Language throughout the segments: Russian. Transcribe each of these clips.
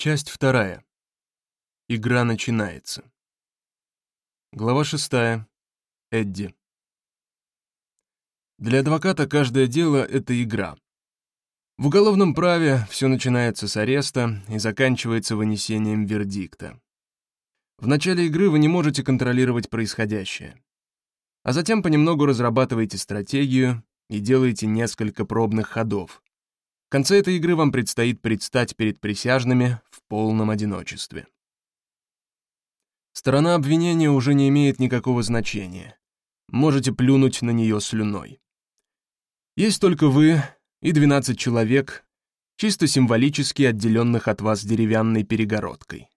Часть вторая. Игра начинается. Глава шестая. Эдди. Для адвоката каждое дело — это игра. В уголовном праве все начинается с ареста и заканчивается вынесением вердикта. В начале игры вы не можете контролировать происходящее. А затем понемногу разрабатываете стратегию и делаете несколько пробных ходов, в конце этой игры вам предстоит предстать перед присяжными полном одиночестве. Сторона обвинения уже не имеет никакого значения. Можете плюнуть на нее слюной. Есть только вы и 12 человек, чисто символически отделенных от вас деревянной перегородкой.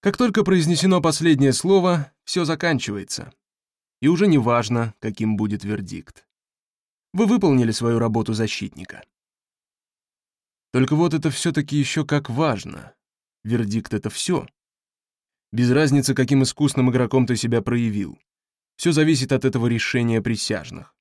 Как только произнесено последнее слово, все заканчивается. И уже не важно, каким будет вердикт. Вы выполнили свою работу защитника. Только вот это все-таки еще как важно. Вердикт — это все. Без разницы, каким искусным игроком ты себя проявил. Все зависит от этого решения присяжных.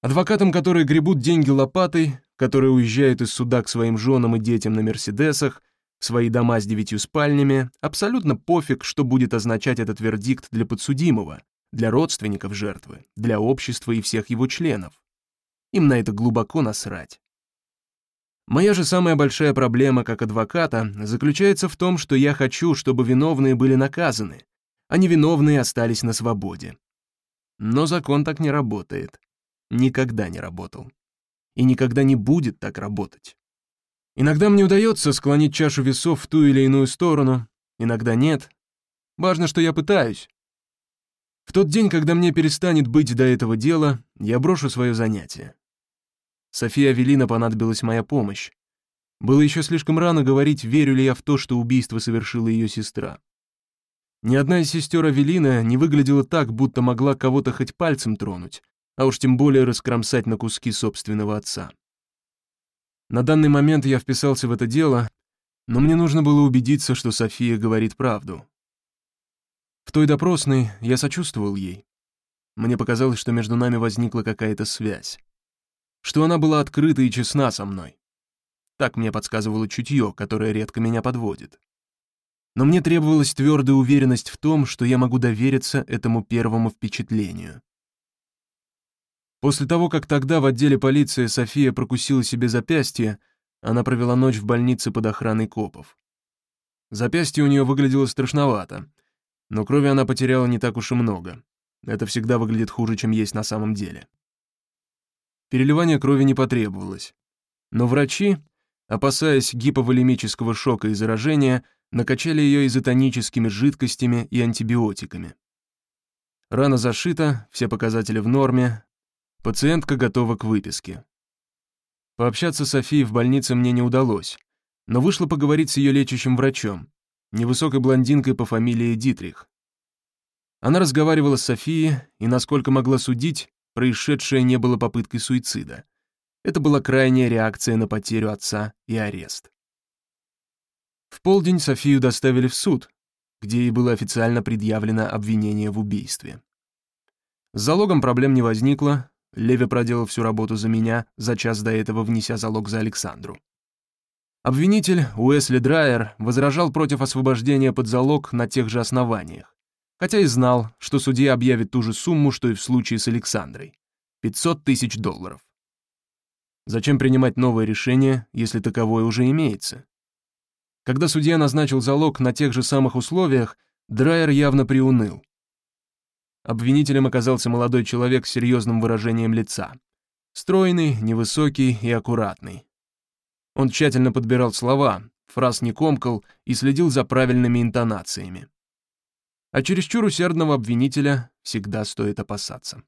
Адвокатам, которые гребут деньги лопатой, которые уезжают из суда к своим женам и детям на «Мерседесах», в свои дома с девятью спальнями, абсолютно пофиг, что будет означать этот вердикт для подсудимого, для родственников жертвы, для общества и всех его членов. Им на это глубоко насрать. Моя же самая большая проблема как адвоката заключается в том, что я хочу, чтобы виновные были наказаны, а невиновные остались на свободе. Но закон так не работает. Никогда не работал. И никогда не будет так работать. Иногда мне удается склонить чашу весов в ту или иную сторону, иногда нет. Важно, что я пытаюсь. В тот день, когда мне перестанет быть до этого дела, я брошу свое занятие. София Авелина понадобилась моя помощь. Было еще слишком рано говорить, верю ли я в то, что убийство совершила ее сестра. Ни одна из сестер Авелина не выглядела так, будто могла кого-то хоть пальцем тронуть, а уж тем более раскромсать на куски собственного отца. На данный момент я вписался в это дело, но мне нужно было убедиться, что София говорит правду. В той допросной я сочувствовал ей. Мне показалось, что между нами возникла какая-то связь что она была открыта и честна со мной. Так мне подсказывало чутье, которое редко меня подводит. Но мне требовалась твердая уверенность в том, что я могу довериться этому первому впечатлению. После того, как тогда в отделе полиции София прокусила себе запястье, она провела ночь в больнице под охраной копов. Запястье у нее выглядело страшновато, но крови она потеряла не так уж и много. Это всегда выглядит хуже, чем есть на самом деле. Переливания крови не потребовалось. Но врачи, опасаясь гиповолемического шока и заражения, накачали ее изотоническими жидкостями и антибиотиками. Рана зашита, все показатели в норме, пациентка готова к выписке. Пообщаться с Софией в больнице мне не удалось, но вышло поговорить с ее лечащим врачом, невысокой блондинкой по фамилии Дитрих. Она разговаривала с Софией и, насколько могла судить, Происшедшее не было попыткой суицида. Это была крайняя реакция на потерю отца и арест. В полдень Софию доставили в суд, где ей было официально предъявлено обвинение в убийстве. С залогом проблем не возникло, Леви проделал всю работу за меня, за час до этого внеся залог за Александру. Обвинитель Уэсли Драйер возражал против освобождения под залог на тех же основаниях хотя и знал, что судья объявит ту же сумму, что и в случае с Александрой — 500 тысяч долларов. Зачем принимать новое решение, если таковое уже имеется? Когда судья назначил залог на тех же самых условиях, Драйер явно приуныл. Обвинителем оказался молодой человек с серьезным выражением лица. Стройный, невысокий и аккуратный. Он тщательно подбирал слова, фраз не комкал и следил за правильными интонациями а чересчур усердного обвинителя всегда стоит опасаться.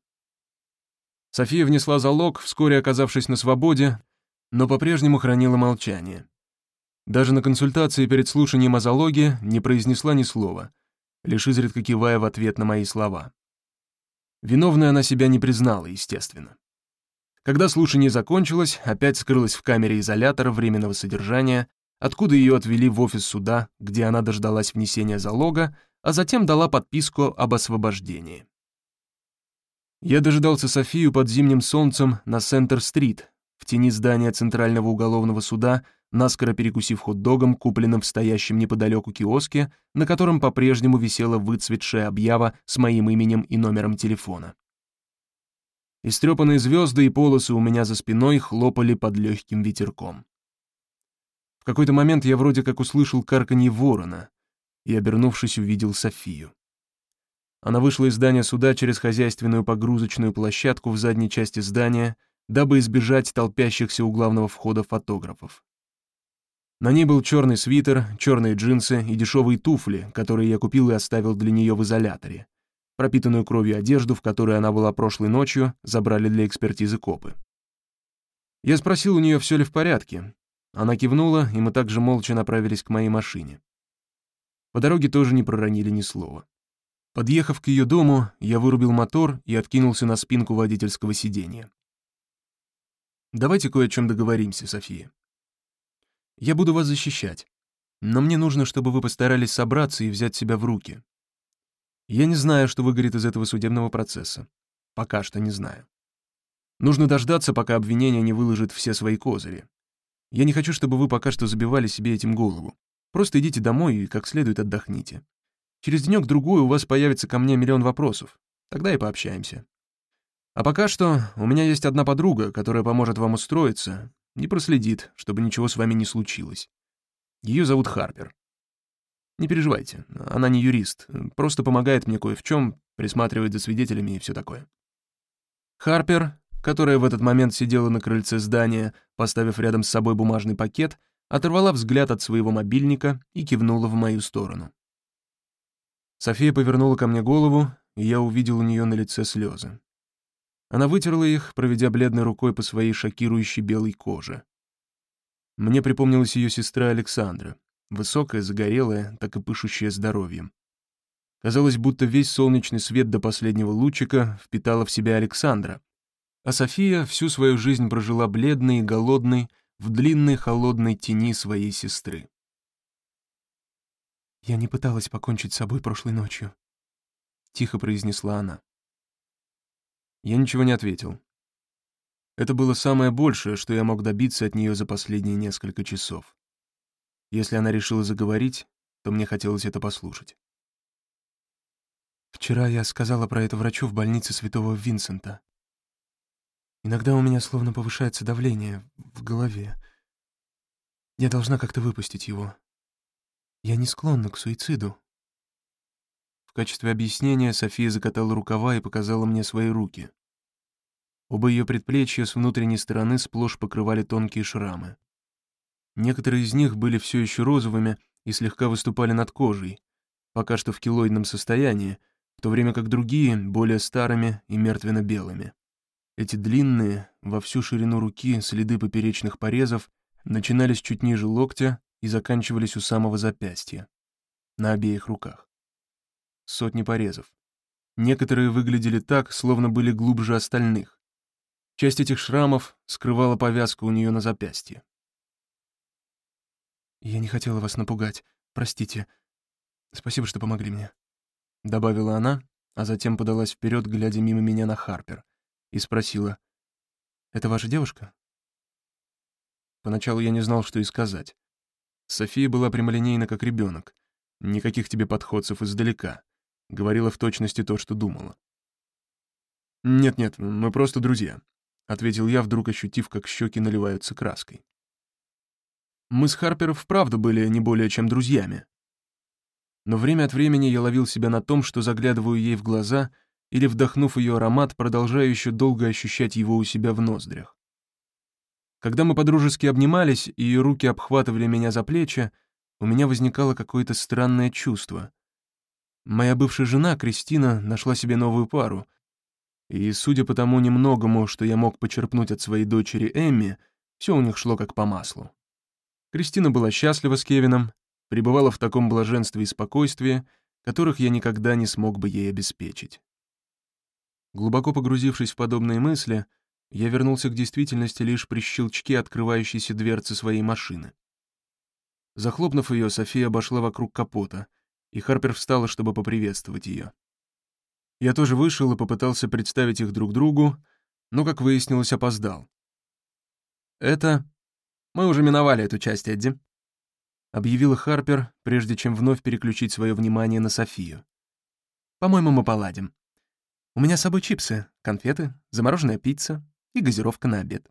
София внесла залог, вскоре оказавшись на свободе, но по-прежнему хранила молчание. Даже на консультации перед слушанием о залоге не произнесла ни слова, лишь изредка кивая в ответ на мои слова. Виновной она себя не признала, естественно. Когда слушание закончилось, опять скрылась в камере изолятора временного содержания, откуда ее отвели в офис суда, где она дождалась внесения залога, а затем дала подписку об освобождении. Я дожидался Софию под зимним солнцем на Сентер-стрит, в тени здания Центрального уголовного суда, наскоро перекусив хот-догом, купленным в стоящем неподалеку киоске, на котором по-прежнему висела выцветшая объява с моим именем и номером телефона. Истрепанные звезды и полосы у меня за спиной хлопали под легким ветерком. В какой-то момент я вроде как услышал карканье ворона и, обернувшись, увидел Софию. Она вышла из здания суда через хозяйственную погрузочную площадку в задней части здания, дабы избежать толпящихся у главного входа фотографов. На ней был черный свитер, черные джинсы и дешевые туфли, которые я купил и оставил для нее в изоляторе. Пропитанную кровью одежду, в которой она была прошлой ночью, забрали для экспертизы копы. Я спросил у нее, все ли в порядке. Она кивнула, и мы также молча направились к моей машине. По дороге тоже не проронили ни слова. Подъехав к ее дому, я вырубил мотор и откинулся на спинку водительского сиденья. «Давайте кое о чем договоримся, София. Я буду вас защищать, но мне нужно, чтобы вы постарались собраться и взять себя в руки. Я не знаю, что выгорит из этого судебного процесса. Пока что не знаю. Нужно дождаться, пока обвинение не выложит все свои козыри. Я не хочу, чтобы вы пока что забивали себе этим голову. Просто идите домой и как следует отдохните. Через денек-другой у вас появится ко мне миллион вопросов. Тогда и пообщаемся. А пока что у меня есть одна подруга, которая поможет вам устроиться и проследит, чтобы ничего с вами не случилось. Ее зовут Харпер. Не переживайте, она не юрист, просто помогает мне кое в чем, присматривает за свидетелями и все такое. Харпер, которая в этот момент сидела на крыльце здания, поставив рядом с собой бумажный пакет, оторвала взгляд от своего мобильника и кивнула в мою сторону. София повернула ко мне голову, и я увидел у нее на лице слезы. Она вытерла их, проведя бледной рукой по своей шокирующей белой коже. Мне припомнилась ее сестра Александра, высокая, загорелая, так и пышущая здоровьем. Казалось, будто весь солнечный свет до последнего лучика впитала в себя Александра, а София всю свою жизнь прожила бледной и голодной в длинной холодной тени своей сестры. «Я не пыталась покончить с собой прошлой ночью», — тихо произнесла она. Я ничего не ответил. Это было самое большее, что я мог добиться от нее за последние несколько часов. Если она решила заговорить, то мне хотелось это послушать. Вчера я сказала про это врачу в больнице Святого Винсента. Иногда у меня словно повышается давление в голове. Я должна как-то выпустить его. Я не склонна к суициду. В качестве объяснения София закатала рукава и показала мне свои руки. Оба ее предплечья с внутренней стороны сплошь покрывали тонкие шрамы. Некоторые из них были все еще розовыми и слегка выступали над кожей, пока что в килоидном состоянии, в то время как другие — более старыми и мертвенно-белыми. Эти длинные, во всю ширину руки, следы поперечных порезов начинались чуть ниже локтя и заканчивались у самого запястья, на обеих руках. Сотни порезов. Некоторые выглядели так, словно были глубже остальных. Часть этих шрамов скрывала повязку у нее на запястье. «Я не хотела вас напугать, простите. Спасибо, что помогли мне», — добавила она, а затем подалась вперед, глядя мимо меня на Харпер, и спросила, «Это ваша девушка?» Поначалу я не знал, что и сказать. София была прямолинейна, как ребенок. Никаких тебе подходцев издалека. Говорила в точности то, что думала. «Нет-нет, мы просто друзья», — ответил я, вдруг ощутив, как щеки наливаются краской. Мы с Харпер вправду были не более чем друзьями. Но время от времени я ловил себя на том, что заглядываю ей в глаза или, вдохнув ее аромат, продолжаю еще долго ощущать его у себя в ноздрях. Когда мы подружески обнимались, и ее руки обхватывали меня за плечи, у меня возникало какое-то странное чувство. Моя бывшая жена, Кристина, нашла себе новую пару. И, судя по тому немногому, что я мог почерпнуть от своей дочери Эмми, все у них шло как по маслу. Кристина была счастлива с Кевином, пребывала в таком блаженстве и спокойствии, которых я никогда не смог бы ей обеспечить. Глубоко погрузившись в подобные мысли, я вернулся к действительности лишь при щелчке открывающейся дверцы своей машины. Захлопнув ее, София обошла вокруг капота, и Харпер встала, чтобы поприветствовать ее. Я тоже вышел и попытался представить их друг другу, но, как выяснилось, опоздал. Это... Мы уже миновали эту часть, Эдди», — объявила Харпер, прежде чем вновь переключить свое внимание на Софию. «По-моему, мы поладим. У меня с собой чипсы, конфеты, замороженная пицца и газировка на обед».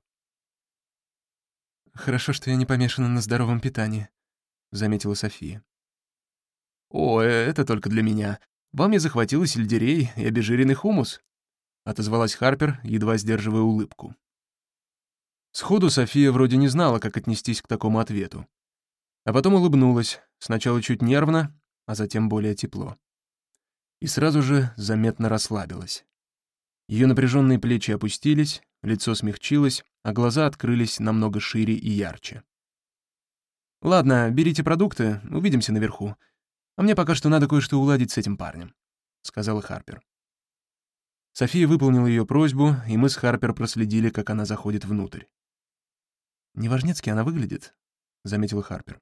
«Хорошо, что я не помешана на здоровом питании», — заметила София. «О, э, это только для меня. Вам я захватила сельдерей и обезжиренный хумус», — отозвалась Харпер, едва сдерживая улыбку. Сходу София вроде не знала, как отнестись к такому ответу. А потом улыбнулась, сначала чуть нервно, а затем более тепло. И сразу же заметно расслабилась. Ее напряженные плечи опустились, лицо смягчилось, а глаза открылись намного шире и ярче. «Ладно, берите продукты, увидимся наверху. А мне пока что надо кое-что уладить с этим парнем», — сказала Харпер. София выполнила ее просьбу, и мы с Харпер проследили, как она заходит внутрь. «Неважнецки она выглядит», — заметила Харпер.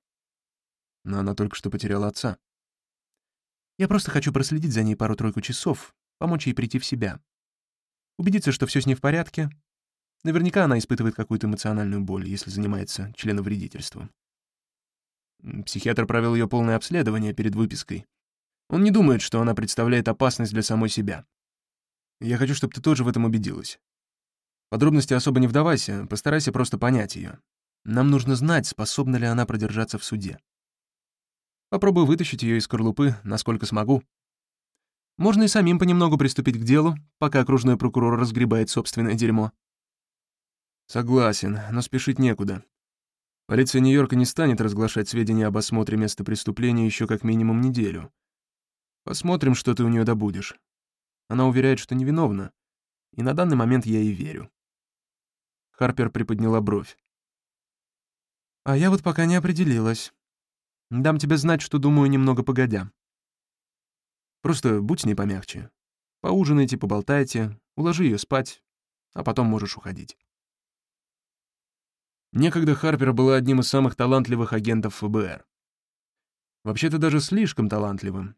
«Но она только что потеряла отца». «Я просто хочу проследить за ней пару-тройку часов, помочь ей прийти в себя. Убедиться, что все с ней в порядке, Наверняка она испытывает какую-то эмоциональную боль, если занимается членовредительством. Психиатр провел ее полное обследование перед выпиской. Он не думает, что она представляет опасность для самой себя. Я хочу, чтобы ты тоже в этом убедилась. Подробности особо не вдавайся, постарайся просто понять ее. Нам нужно знать, способна ли она продержаться в суде. Попробую вытащить ее из скорлупы, насколько смогу. Можно и самим понемногу приступить к делу, пока окружной прокурор разгребает собственное дерьмо. Согласен, но спешить некуда. Полиция Нью-Йорка не станет разглашать сведения об осмотре места преступления еще как минимум неделю. Посмотрим, что ты у нее добудешь. Она уверяет, что невиновна, и на данный момент я ей верю. Харпер приподняла бровь. «А я вот пока не определилась. Дам тебе знать, что думаю немного погодя. Просто будь с ней помягче. Поужинайте, поболтайте, уложи ее спать, а потом можешь уходить». Некогда Харпер была одним из самых талантливых агентов ФБР. Вообще-то даже слишком талантливым.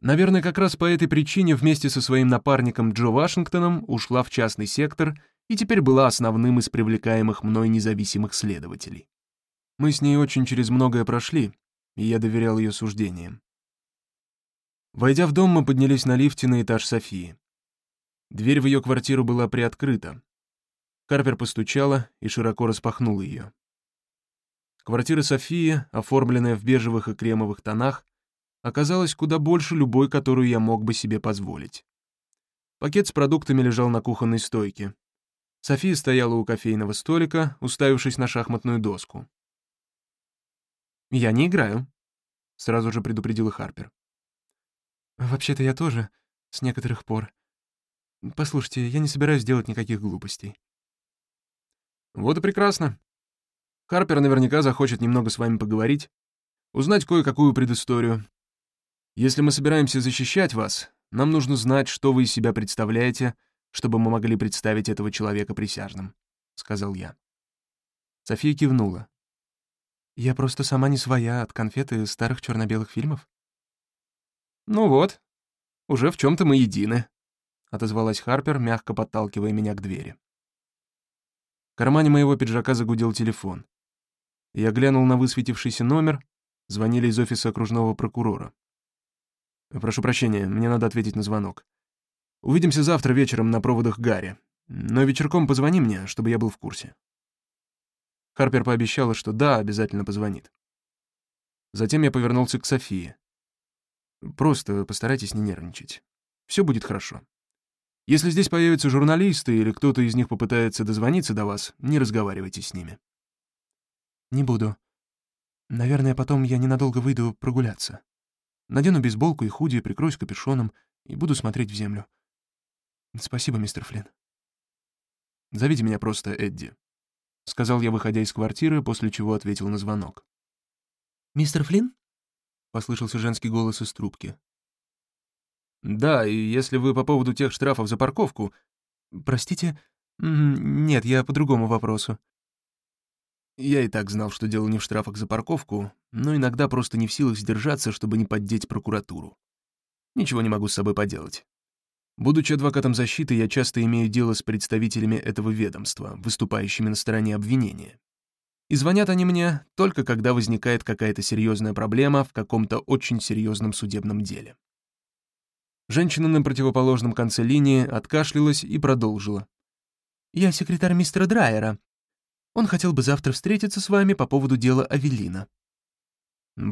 Наверное, как раз по этой причине вместе со своим напарником Джо Вашингтоном ушла в частный сектор и теперь была основным из привлекаемых мной независимых следователей. Мы с ней очень через многое прошли, и я доверял ее суждениям. Войдя в дом, мы поднялись на лифте на этаж Софии. Дверь в ее квартиру была приоткрыта, Карпер постучала и широко распахнула ее. Квартира Софии, оформленная в бежевых и кремовых тонах, оказалась куда больше любой, которую я мог бы себе позволить. Пакет с продуктами лежал на кухонной стойке. София стояла у кофейного столика, уставившись на шахматную доску. «Я не играю», — сразу же предупредила Харпер. «Вообще-то я тоже, с некоторых пор. Послушайте, я не собираюсь делать никаких глупостей. Вот и прекрасно. Харпер наверняка захочет немного с вами поговорить, узнать кое-какую предысторию. Если мы собираемся защищать вас, нам нужно знать, что вы из себя представляете, чтобы мы могли представить этого человека присяжным», — сказал я. София кивнула. «Я просто сама не своя от конфеты старых черно белых фильмов». «Ну вот, уже в чем то мы едины», — отозвалась Харпер, мягко подталкивая меня к двери. В кармане моего пиджака загудел телефон. Я глянул на высветившийся номер, звонили из офиса окружного прокурора. «Прошу прощения, мне надо ответить на звонок. Увидимся завтра вечером на проводах Гарри, но вечерком позвони мне, чтобы я был в курсе». Харпер пообещала, что да, обязательно позвонит. Затем я повернулся к Софии. «Просто постарайтесь не нервничать. Все будет хорошо». Если здесь появятся журналисты или кто-то из них попытается дозвониться до вас, не разговаривайте с ними. Не буду. Наверное, потом я ненадолго выйду прогуляться. Надену бейсболку и худи, прикроюсь капюшоном и буду смотреть в землю. Спасибо, мистер Флинн. Зовите меня просто Эдди. — сказал я, выходя из квартиры, после чего ответил на звонок. «Мистер Флинн?» — послышался женский голос из трубки. «Да, и если вы по поводу тех штрафов за парковку...» «Простите? Нет, я по другому вопросу». Я и так знал, что дело не в штрафах за парковку, но иногда просто не в силах сдержаться, чтобы не поддеть прокуратуру. Ничего не могу с собой поделать. Будучи адвокатом защиты, я часто имею дело с представителями этого ведомства, выступающими на стороне обвинения. И звонят они мне только когда возникает какая-то серьезная проблема в каком-то очень серьезном судебном деле. Женщина на противоположном конце линии откашлялась и продолжила. «Я секретарь мистера Драйера. Он хотел бы завтра встретиться с вами по поводу дела Авелина».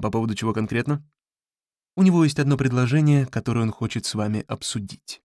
«По поводу чего конкретно?» «У него есть одно предложение, которое он хочет с вами обсудить».